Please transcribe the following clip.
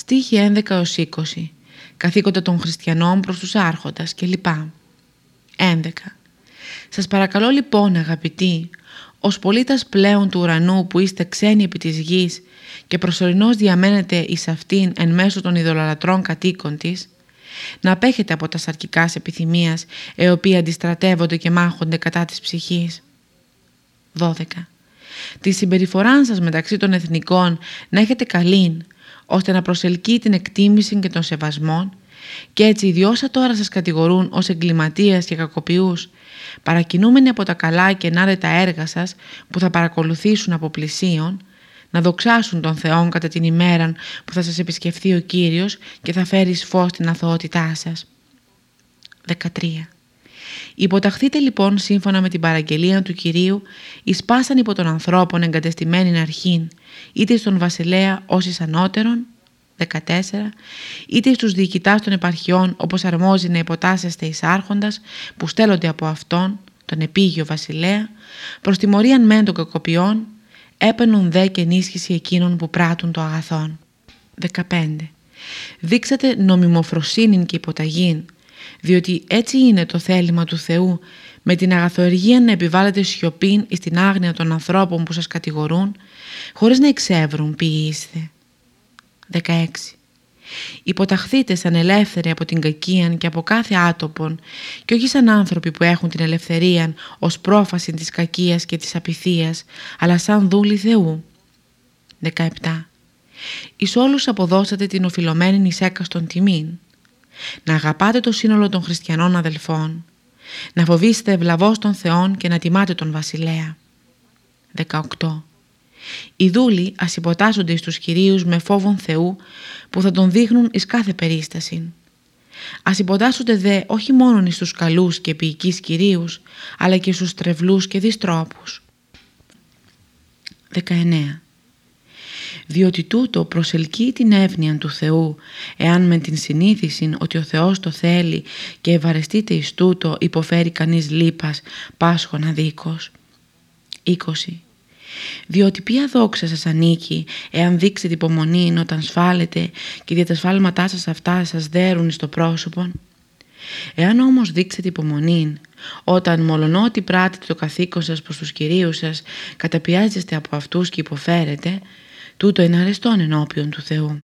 Στίχη 11 20. Καθήκοντα των χριστιανών προς τους άρχοντας κλπ. 11. Σας παρακαλώ λοιπόν αγαπητοί, ως πολίτας πλέον του ουρανού που είστε ξένοι επί της γης και προσωρινώς διαμένετε εις αυτήν εν μέσω των ειδωλολατρών κατοίκων της, να απέχετε από τα σαρκικά επιθυμίας, οι οποίοι αντιστρατεύονται και μάχονται κατά της ψυχής. 12. Τη συμπεριφορά σας μεταξύ των εθνικών να έχετε καλήν, ώστε να προσελκύει την εκτίμηση και τον σεβασμό και έτσι οι όσα τώρα σας κατηγορούν ως εγκληματίας και κακοποιούς, παρακινούμενοι από τα καλά και ενάρετα έργα σας που θα παρακολουθήσουν από πλησίον, να δοξάσουν τον Θεόν κατά την ημέρα που θα σας επισκεφθεί ο Κύριος και θα φέρει φως στην αθωότητά σας. 13. Υποταχθείτε λοιπόν σύμφωνα με την παραγγελία του Κυρίου εις πάσαν υπό των ανθρώπων εγκατεστημένην αρχήν είτε στον βασιλέα ως εις ανώτερον 14 είτε στους διοικητάς των επαρχιών όπως αρμόζει να υποτάσσεστε εις άρχοντας που στέλνονται από αυτόν τον επίγειο βασιλέα προς τιμωρίαν μεν των κακοποιών έπαινουν δε και ενίσχυση εκείνων που πράττουν το αγαθόν. 15. Δείξατε νομιμοφροσύνην και υποταγήν, διότι έτσι είναι το θέλημα του Θεού με την αγαθοεργία να επιβάλλετε σιωπήν εις την άγνοια των ανθρώπων που σας κατηγορούν, χωρίς να εξεύρουν ποιοι είστε. 16. Υποταχθείτε σαν ελεύθεροι από την κακία και από κάθε άτοπον και όχι σαν άνθρωποι που έχουν την ελευθερία ως πρόφαση της κακίας και της απειθίας, αλλά σαν δούλοι Θεού. 17. Εις όλους αποδώσατε την οφειλωμένη εις έκαστον τιμήν. Να αγαπάτε το σύνολο των χριστιανών αδελφών. Να φοβήσετε ευλαβώς των Θεών και να τιμάτε τον βασιλέα. 18. Οι δούλοι ας υποτάσσονται στους Κυρίους με φόβον Θεού που θα τον δείχνουν εις κάθε περίσταση. Ας υποτάσσονται δε όχι μόνο εις τους καλούς και ποιικείς Κυρίους, αλλά και στους τρευλούς και διστρόπους. 19. Διότι τούτο προσελκύει την εύνοια του Θεού, εάν με την συνήθιση ότι ο Θεός το θέλει και ευαρεστείται εις τούτο υποφέρει κανείς λύπας, πάσχων αδίκως. 20 διότι ποια δόξα σας ανήκει εάν δείξετε υπομονή όταν σφάλετε και δια τα σφάλματά σας αυτά σας δέρουν στο πρόσωπο. Εάν όμως δείξετε υπομονή όταν μολονότι πράτετε το καθήκον σας προς τους κυρίους σας καταπιάζεστε από αυτούς και υποφέρετε τούτο είναι αρεστόν ενώπιον του Θεού.